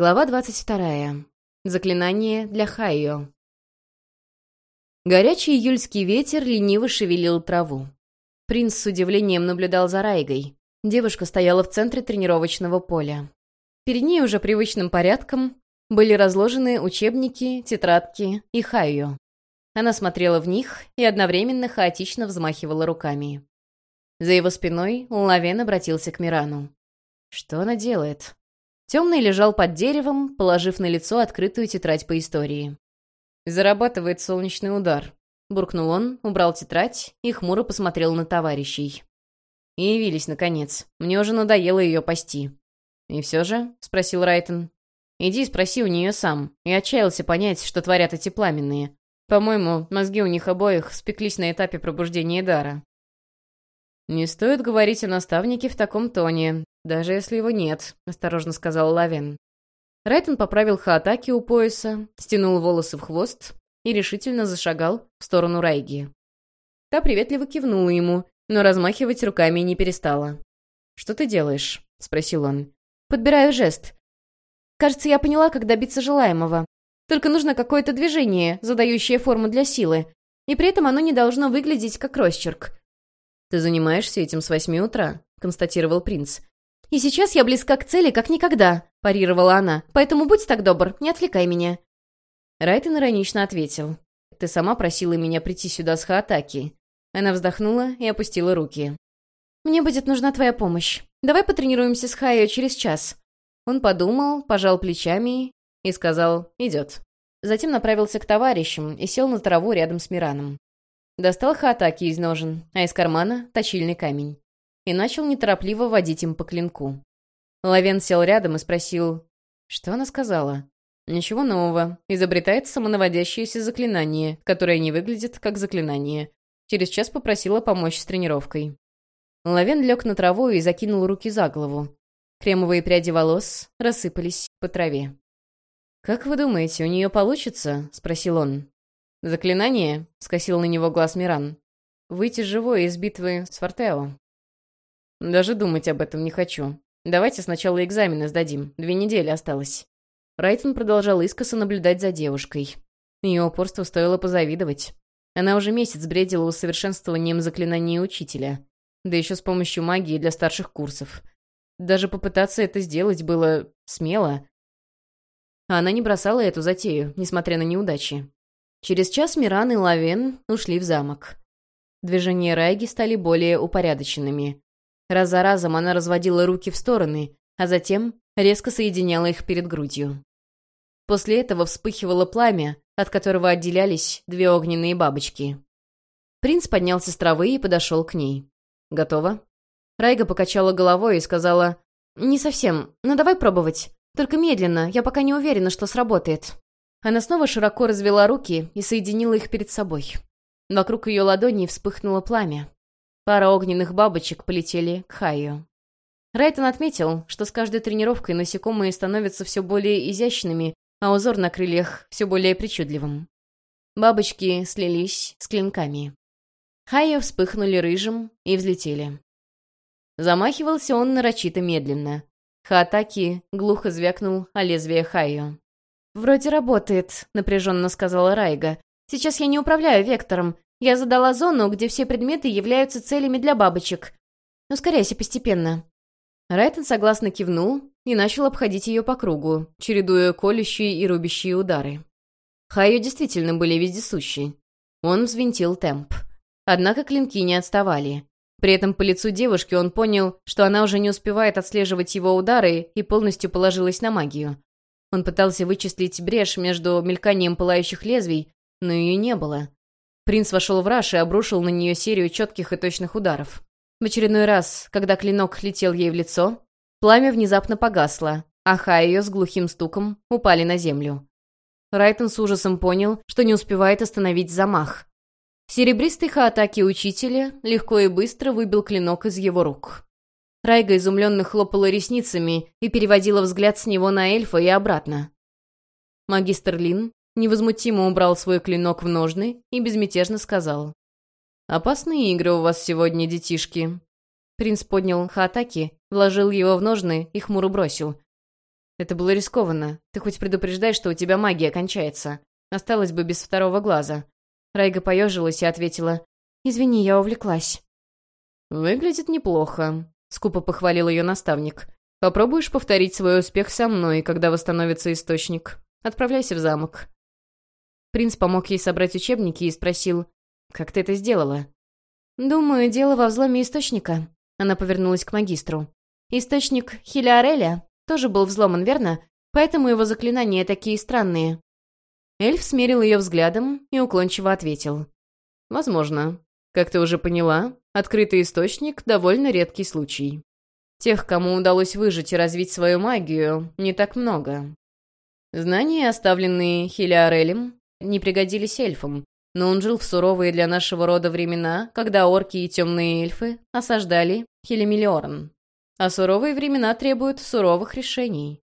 Глава 22. Заклинание для Хайо. Горячий июльский ветер лениво шевелил траву. Принц с удивлением наблюдал за Райгой. Девушка стояла в центре тренировочного поля. Перед ней уже привычным порядком были разложены учебники, тетрадки и Хайо. Она смотрела в них и одновременно хаотично взмахивала руками. За его спиной Лавен обратился к Мирану. «Что она делает?» Темный лежал под деревом, положив на лицо открытую тетрадь по истории. «Зарабатывает солнечный удар», — буркнул он, убрал тетрадь и хмуро посмотрел на товарищей. И явились, наконец. Мне уже надоело ее пасти. «И все же?» — спросил Райтон. «Иди спроси у нее сам». И отчаялся понять, что творят эти пламенные. По-моему, мозги у них обоих спеклись на этапе пробуждения дара. «Не стоит говорить о наставнике в таком тоне, даже если его нет», — осторожно сказал Лавен. Райтон поправил хаатаки у пояса, стянул волосы в хвост и решительно зашагал в сторону Райги. Та приветливо кивнула ему, но размахивать руками не перестала. «Что ты делаешь?» — спросил он. «Подбираю жест. Кажется, я поняла, как добиться желаемого. Только нужно какое-то движение, задающее форму для силы, и при этом оно не должно выглядеть как росчерк. «Ты занимаешься этим с восьми утра», — констатировал принц. «И сейчас я близка к цели, как никогда», — парировала она. «Поэтому будь так добр, не отвлекай меня». Райтон иронично ответил. «Ты сама просила меня прийти сюда с Хаатаки». Она вздохнула и опустила руки. «Мне будет нужна твоя помощь. Давай потренируемся с Хайо через час». Он подумал, пожал плечами и сказал «идет». Затем направился к товарищам и сел на траву рядом с Мираном. Достал хатаки из ножен, а из кармана — точильный камень. И начал неторопливо водить им по клинку. Лавен сел рядом и спросил, что она сказала. Ничего нового. Изобретает самонаводящееся заклинание, которое не выглядит как заклинание. Через час попросила помочь с тренировкой. Лавен лег на траву и закинул руки за голову. Кремовые пряди волос рассыпались по траве. «Как вы думаете, у нее получится?» — спросил он. «Заклинание?» — скосил на него глаз Миран. «Выйти живой из битвы с Фортео». «Даже думать об этом не хочу. Давайте сначала экзамены сдадим. Две недели осталось». Райтон продолжал искоса наблюдать за девушкой. Ее упорство стоило позавидовать. Она уже месяц бредила усовершенствованием заклинаний учителя. Да еще с помощью магии для старших курсов. Даже попытаться это сделать было смело. А она не бросала эту затею, несмотря на неудачи. Через час Миран и Лавен ушли в замок. Движения Райги стали более упорядоченными. Раз за разом она разводила руки в стороны, а затем резко соединяла их перед грудью. После этого вспыхивало пламя, от которого отделялись две огненные бабочки. Принц поднялся с травы и подошел к ней. «Готово?» Райга покачала головой и сказала, «Не совсем, но давай пробовать. Только медленно, я пока не уверена, что сработает». Она снова широко развела руки и соединила их перед собой. Вокруг ее ладоней вспыхнуло пламя. Пара огненных бабочек полетели к Хайо. Райтон отметил, что с каждой тренировкой насекомые становятся все более изящными, а узор на крыльях все более причудливым. Бабочки слились с клинками. Хайо вспыхнули рыжим и взлетели. Замахивался он нарочито медленно. Хаатаки глухо звякнул о лезвие Хайо. «Вроде работает», — напряженно сказала Райга. «Сейчас я не управляю вектором. Я задала зону, где все предметы являются целями для бабочек. Ускоряйся постепенно». Райтон согласно кивнул и начал обходить ее по кругу, чередуя колющие и рубящие удары. Хайо действительно были вездесущие. Он взвинтил темп. Однако клинки не отставали. При этом по лицу девушки он понял, что она уже не успевает отслеживать его удары и полностью положилась на магию. Он пытался вычислить брешь между мельканием пылающих лезвий, но ее не было. Принц вошел в раж и обрушил на нее серию четких и точных ударов. В очередной раз, когда клинок летел ей в лицо, пламя внезапно погасло, а Ха ее с глухим стуком упали на землю. Райтон с ужасом понял, что не успевает остановить замах. Серебристый хаатаки учителя легко и быстро выбил клинок из его рук. Райга изумленно хлопала ресницами и переводила взгляд с него на эльфа и обратно. Магистр Лин невозмутимо убрал свой клинок в ножны и безмятежно сказал. «Опасные игры у вас сегодня, детишки». Принц поднял Хаатаки, вложил его в ножны и хмуро бросил. Это было рискованно. Ты хоть предупреждай, что у тебя магия кончается. Осталось бы без второго глаза. Райга поежилась и ответила. «Извини, я увлеклась». «Выглядит неплохо», — скупо похвалил ее наставник. «Попробуешь повторить свой успех со мной, когда восстановится источник. Отправляйся в замок». Принц помог ей собрать учебники и спросил, «Как ты это сделала?» «Думаю, дело во взломе источника». Она повернулась к магистру. «Источник Хилиареля тоже был взломан, верно? Поэтому его заклинания такие странные». Эльф смерил ее взглядом и уклончиво ответил. «Возможно. Как ты уже поняла, открытый источник — довольно редкий случай. Тех, кому удалось выжить и развить свою магию, не так много. Знания, оставленные Хилиарелем, не пригодились эльфам, но он жил в суровые для нашего рода времена, когда орки и темные эльфы осаждали Хелемилиорн. А суровые времена требуют суровых решений.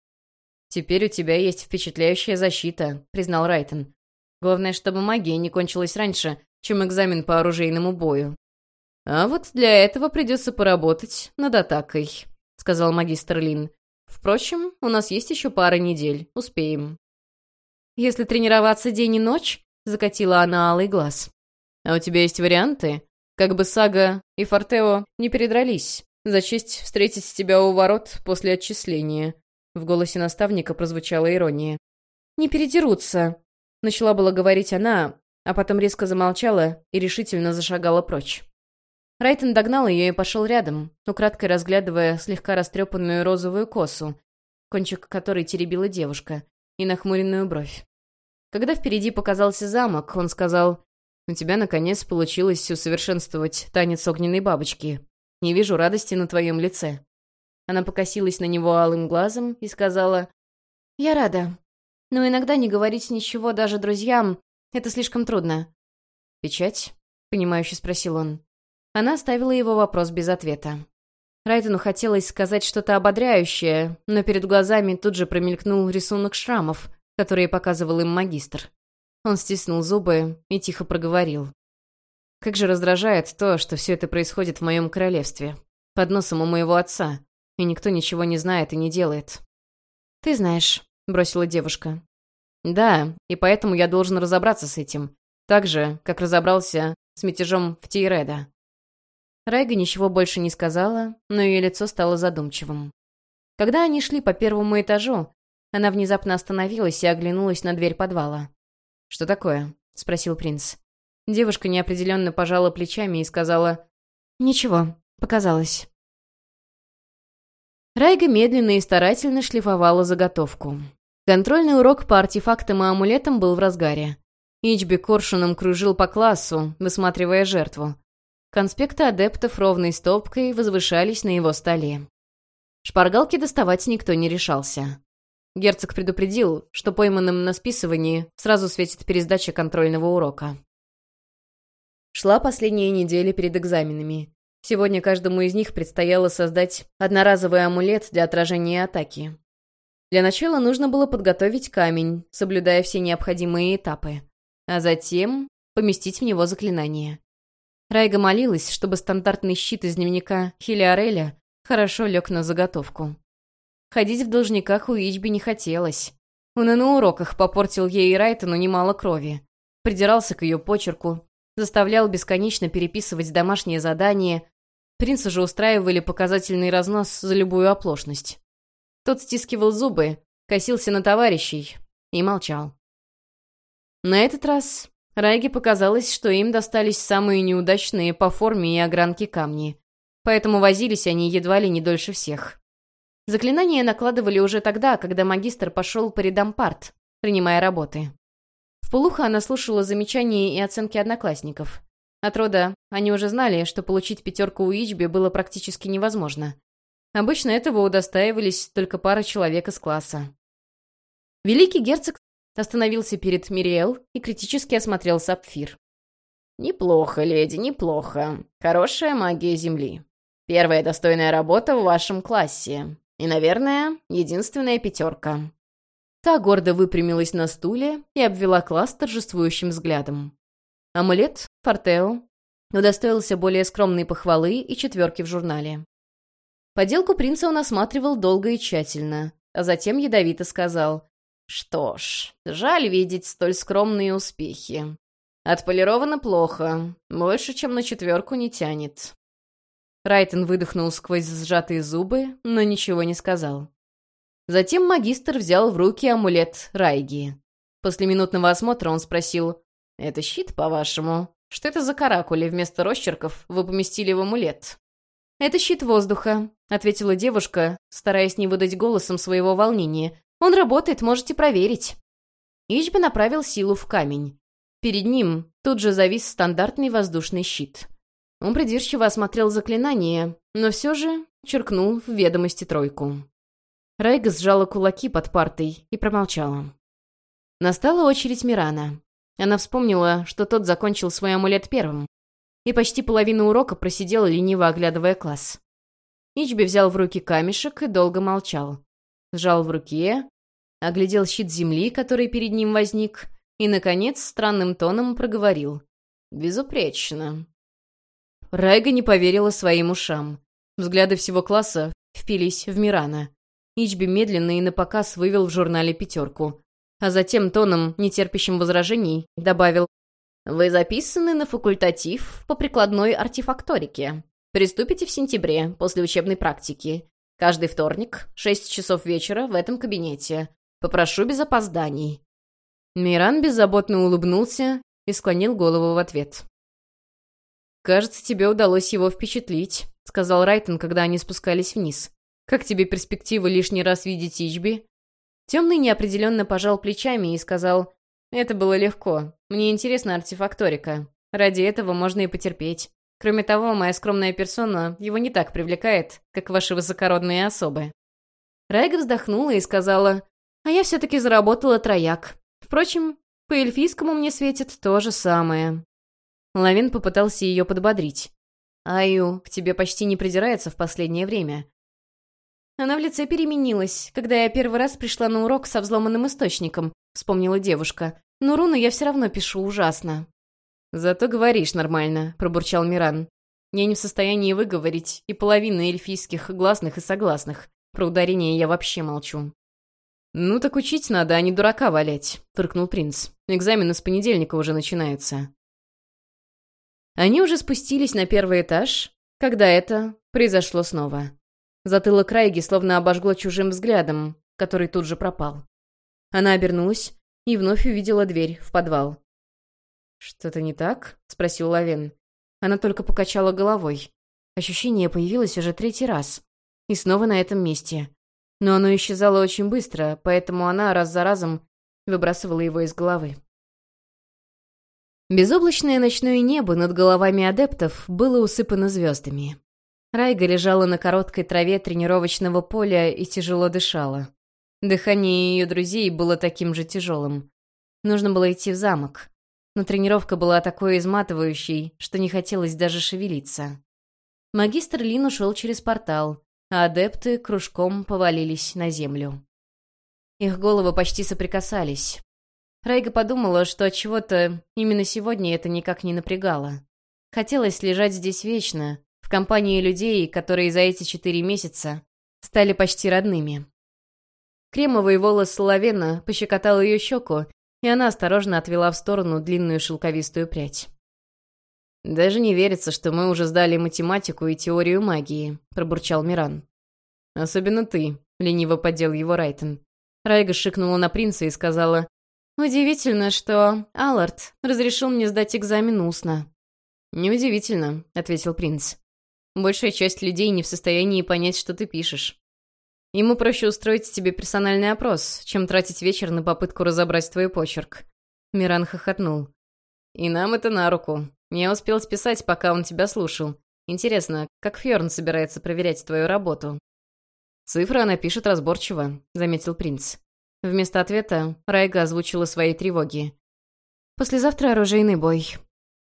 «Теперь у тебя есть впечатляющая защита», — признал Райтон. «Главное, чтобы магия не кончилась раньше, чем экзамен по оружейному бою». «А вот для этого придется поработать над атакой», — сказал магистр Лин. «Впрочем, у нас есть еще пара недель. Успеем». «Если тренироваться день и ночь?» — закатила она алый глаз. «А у тебя есть варианты? Как бы Сага и Фортео не передрались. За честь встретить тебя у ворот после отчисления». В голосе наставника прозвучала ирония. «Не передерутся», — начала было говорить она, а потом резко замолчала и решительно зашагала прочь. Райтон догнал ее и пошел рядом, украдкой разглядывая слегка растрепанную розовую косу, кончик которой теребила девушка, и нахмуренную бровь. Когда впереди показался замок, он сказал, «У тебя, наконец, получилось усовершенствовать танец огненной бабочки. Не вижу радости на твоем лице». Она покосилась на него алым глазом и сказала, «Я рада. Но иногда не говорить ничего даже друзьям — это слишком трудно». «Печать?» — понимающе спросил он. Она оставила его вопрос без ответа. Райтону хотелось сказать что-то ободряющее, но перед глазами тут же промелькнул рисунок шрамов, которые показывал им магистр. Он стиснул зубы и тихо проговорил. «Как же раздражает то, что все это происходит в моем королевстве. Под носом у моего отца. И никто ничего не знает и не делает». «Ты знаешь», — бросила девушка. «Да, и поэтому я должен разобраться с этим. Так же, как разобрался с мятежом в Тейреда». Райга ничего больше не сказала, но ее лицо стало задумчивым. Когда они шли по первому этажу, она внезапно остановилась и оглянулась на дверь подвала. «Что такое?» — спросил принц. Девушка неопределенно пожала плечами и сказала «Ничего, показалось». Райга медленно и старательно шлифовала заготовку. Контрольный урок по артефактам и амулетам был в разгаре. Ичби коршуном кружил по классу, высматривая жертву. Конспекты адептов ровной стопкой возвышались на его столе. Шпаргалки доставать никто не решался. Герцог предупредил, что пойманным на списывании сразу светит пересдача контрольного урока. Шла последняя неделя перед экзаменами. Сегодня каждому из них предстояло создать одноразовый амулет для отражения атаки. Для начала нужно было подготовить камень, соблюдая все необходимые этапы, а затем поместить в него заклинание. Райга молилась, чтобы стандартный щит из дневника Хилиареля хорошо лег на заготовку. Ходить в должниках у Ичби не хотелось. Он и на уроках попортил ей и Райтону немало крови. Придирался к ее почерку, заставлял бесконечно переписывать домашние задания. Принца же устраивали показательный разнос за любую оплошность. Тот стискивал зубы, косился на товарищей и молчал. На этот раз Райге показалось, что им достались самые неудачные по форме и огранке камни. Поэтому возились они едва ли не дольше всех. Заклинания накладывали уже тогда, когда магистр пошел по рядам парт, принимая работы. В полухо она слушала замечания и оценки одноклассников. От рода они уже знали, что получить пятерку у Ичби было практически невозможно. Обычно этого удостаивались только пара человек из класса. Великий герцог остановился перед Мириэл и критически осмотрел сапфир. «Неплохо, леди, неплохо. Хорошая магия Земли. Первая достойная работа в вашем классе. И, наверное, единственная пятерка». Та гордо выпрямилась на стуле и обвела класс торжествующим взглядом. Амулет, Фортео, удостоился более скромной похвалы и четверки в журнале. Поделку принца он осматривал долго и тщательно, а затем ядовито сказал. «Что ж, жаль видеть столь скромные успехи. Отполировано плохо, больше, чем на четверку не тянет». Райтон выдохнул сквозь сжатые зубы, но ничего не сказал. Затем магистр взял в руки амулет Райги. После минутного осмотра он спросил, «Это щит, по-вашему? Что это за каракули вместо росчерков вы поместили в амулет?» «Это щит воздуха», — ответила девушка, стараясь не выдать голосом своего волнения. «Он работает, можете проверить». Ичби направил силу в камень. Перед ним тут же завис стандартный воздушный щит. Он придирчиво осмотрел заклинание, но все же черкнул в ведомости тройку. Райга сжала кулаки под партой и промолчала. Настала очередь Мирана. Она вспомнила, что тот закончил свой амулет первым, и почти половину урока просидел, лениво оглядывая класс. Ичби взял в руки камешек и долго молчал. Сжал в руке, оглядел щит земли, который перед ним возник, и, наконец, странным тоном проговорил. «Безупречно». Райга не поверила своим ушам. Взгляды всего класса впились в Мирана. Ичби медленно и напоказ вывел в журнале пятерку. А затем тоном, нетерпящим возражений, добавил «Вы записаны на факультатив по прикладной артефакторике. Приступите в сентябре, после учебной практики. Каждый вторник, 6 часов вечера в этом кабинете. Попрошу без опозданий». Миран беззаботно улыбнулся и склонил голову в ответ. «Кажется, тебе удалось его впечатлить», — сказал Райтон, когда они спускались вниз. «Как тебе перспектива лишний раз видеть Ичби?» Темный неопределенно пожал плечами и сказал, «Это было легко. Мне интересна артефакторика. Ради этого можно и потерпеть. Кроме того, моя скромная персона его не так привлекает, как ваши высокородные особы». Райга вздохнула и сказала, «А я все-таки заработала трояк. Впрочем, по эльфийскому мне светит то же самое». Лавин попытался ее подбодрить. «Аю, к тебе почти не придирается в последнее время. Она в лице переменилась, когда я первый раз пришла на урок со взломанным источником, вспомнила девушка. Но руны я все равно пишу ужасно. «Зато говоришь нормально», — пробурчал Миран. «Я не в состоянии выговорить и половины эльфийских гласных и согласных. Про ударение я вообще молчу». «Ну так учить надо, а не дурака валять», — фыркнул принц. «Экзамены с понедельника уже начинаются». Они уже спустились на первый этаж, когда это произошло снова. Затылок Райги словно обожгло чужим взглядом, который тут же пропал. Она обернулась и вновь увидела дверь в подвал. «Что-то не так?» — спросил Лавен. Она только покачала головой. Ощущение появилось уже третий раз. И снова на этом месте. Но оно исчезало очень быстро, поэтому она раз за разом выбрасывала его из головы. Безоблачное ночное небо над головами адептов было усыпано звездами. Райга лежала на короткой траве тренировочного поля и тяжело дышала. Дыхание ее друзей было таким же тяжелым. Нужно было идти в замок. Но тренировка была такой изматывающей, что не хотелось даже шевелиться. Магистр Лин ушел через портал, а адепты кружком повалились на землю. Их головы почти соприкасались. Райга подумала, что от чего-то именно сегодня это никак не напрягало. Хотелось лежать здесь вечно, в компании людей, которые за эти четыре месяца стали почти родными. Кремовый волос Соловена пощекотал ее щеку, и она осторожно отвела в сторону длинную шелковистую прядь. «Даже не верится, что мы уже сдали математику и теорию магии», — пробурчал Миран. «Особенно ты», — лениво поддел его Райтон. Райга шикнула на принца и сказала, «Удивительно, что Аллард разрешил мне сдать экзамен устно». «Неудивительно», — ответил принц. Большая часть людей не в состоянии понять, что ты пишешь. Ему проще устроить тебе персональный опрос, чем тратить вечер на попытку разобрать твой почерк». Миран хохотнул. «И нам это на руку. Я успел списать, пока он тебя слушал. Интересно, как Фьорн собирается проверять твою работу?» «Цифры она пишет разборчиво», — заметил принц. Вместо ответа Райга озвучила свои тревоги. «Послезавтра оружейный бой».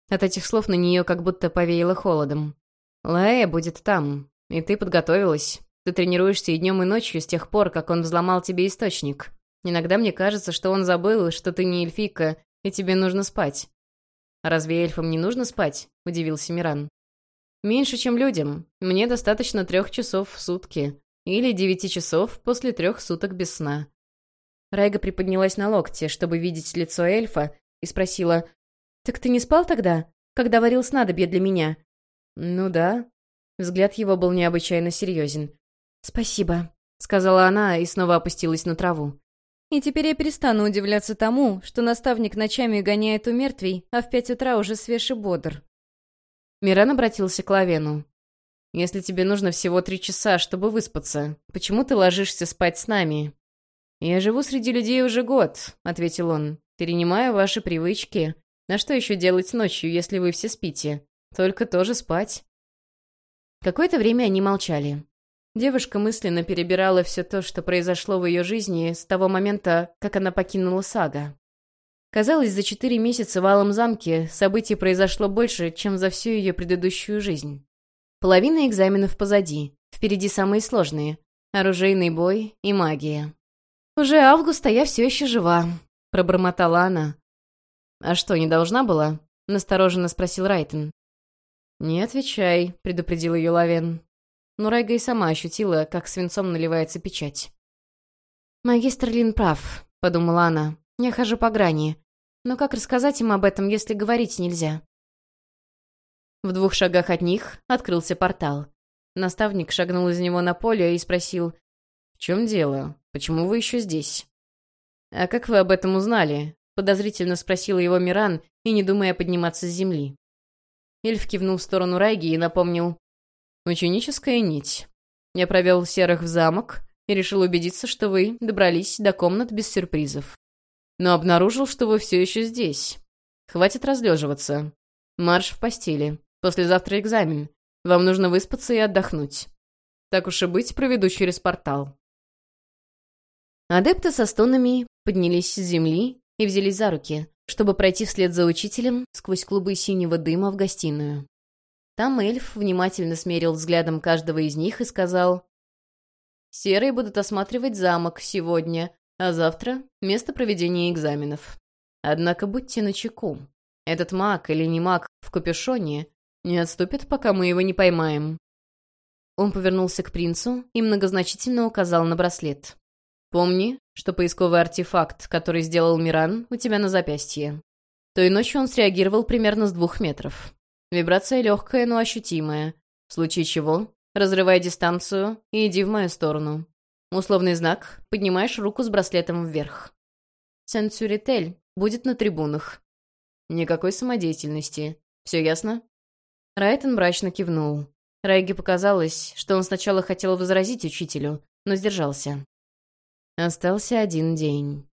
От этих слов на нее как будто повеяло холодом. Лая будет там, и ты подготовилась. Ты тренируешься и днем, и ночью с тех пор, как он взломал тебе источник. Иногда мне кажется, что он забыл, что ты не эльфийка, и тебе нужно спать». «Разве эльфам не нужно спать?» — удивился Миран. «Меньше, чем людям. Мне достаточно трех часов в сутки. или девяти часов после трех суток без сна. Райга приподнялась на локте, чтобы видеть лицо эльфа, и спросила, «Так ты не спал тогда, когда варил снадобье для меня?» «Ну да». Взгляд его был необычайно серьезен. «Спасибо», — сказала она и снова опустилась на траву. «И теперь я перестану удивляться тому, что наставник ночами гоняет у мертвей, а в пять утра уже свеж и бодр». Миран обратился к Лавену. «Если тебе нужно всего три часа, чтобы выспаться, почему ты ложишься спать с нами?» «Я живу среди людей уже год», — ответил он. «Перенимаю ваши привычки. На что еще делать ночью, если вы все спите? Только тоже спать». Какое-то время они молчали. Девушка мысленно перебирала все то, что произошло в ее жизни с того момента, как она покинула Сага. Казалось, за четыре месяца в Алом замке событий произошло больше, чем за всю ее предыдущую жизнь. Половина экзаменов позади, впереди самые сложные — оружейный бой и магия. «Уже августа я все еще жива», — пробормотала она. «А что, не должна была?» — настороженно спросил Райтон. «Не отвечай», — предупредил ее Лавен. Но Райга и сама ощутила, как свинцом наливается печать. «Магистр Лин прав», — подумала она. «Я хожу по грани. Но как рассказать им об этом, если говорить нельзя?» В двух шагах от них открылся портал. Наставник шагнул из него на поле и спросил, «В чем дело? Почему вы еще здесь?» «А как вы об этом узнали?» — подозрительно спросил его Миран и не думая подниматься с земли. Эльф кивнул в сторону Райги и напомнил, «Ученическая нить. Я провел серых в замок и решил убедиться, что вы добрались до комнат без сюрпризов. Но обнаружил, что вы все еще здесь. Хватит разлеживаться. Марш в постели. Послезавтра экзамен. Вам нужно выспаться и отдохнуть. Так уж и быть, проведу через портал». Адепты со стонами поднялись с земли и взялись за руки, чтобы пройти вслед за учителем сквозь клубы синего дыма в гостиную. Там эльф внимательно смерил взглядом каждого из них и сказал, «Серые будут осматривать замок сегодня, а завтра — место проведения экзаменов. Однако будьте начеку. Этот маг или не маг в капюшоне не отступит, пока мы его не поймаем». Он повернулся к принцу и многозначительно указал на браслет. «Помни, что поисковый артефакт, который сделал Миран, у тебя на запястье. Той ночью он среагировал примерно с двух метров. Вибрация легкая, но ощутимая. В случае чего, разрывай дистанцию и иди в мою сторону. Условный знак — поднимаешь руку с браслетом вверх. Сен-Цюритель будет на трибунах. Никакой самодеятельности. Все ясно? Райтон мрачно кивнул. Райге показалось, что он сначала хотел возразить учителю, но сдержался. Остался один день.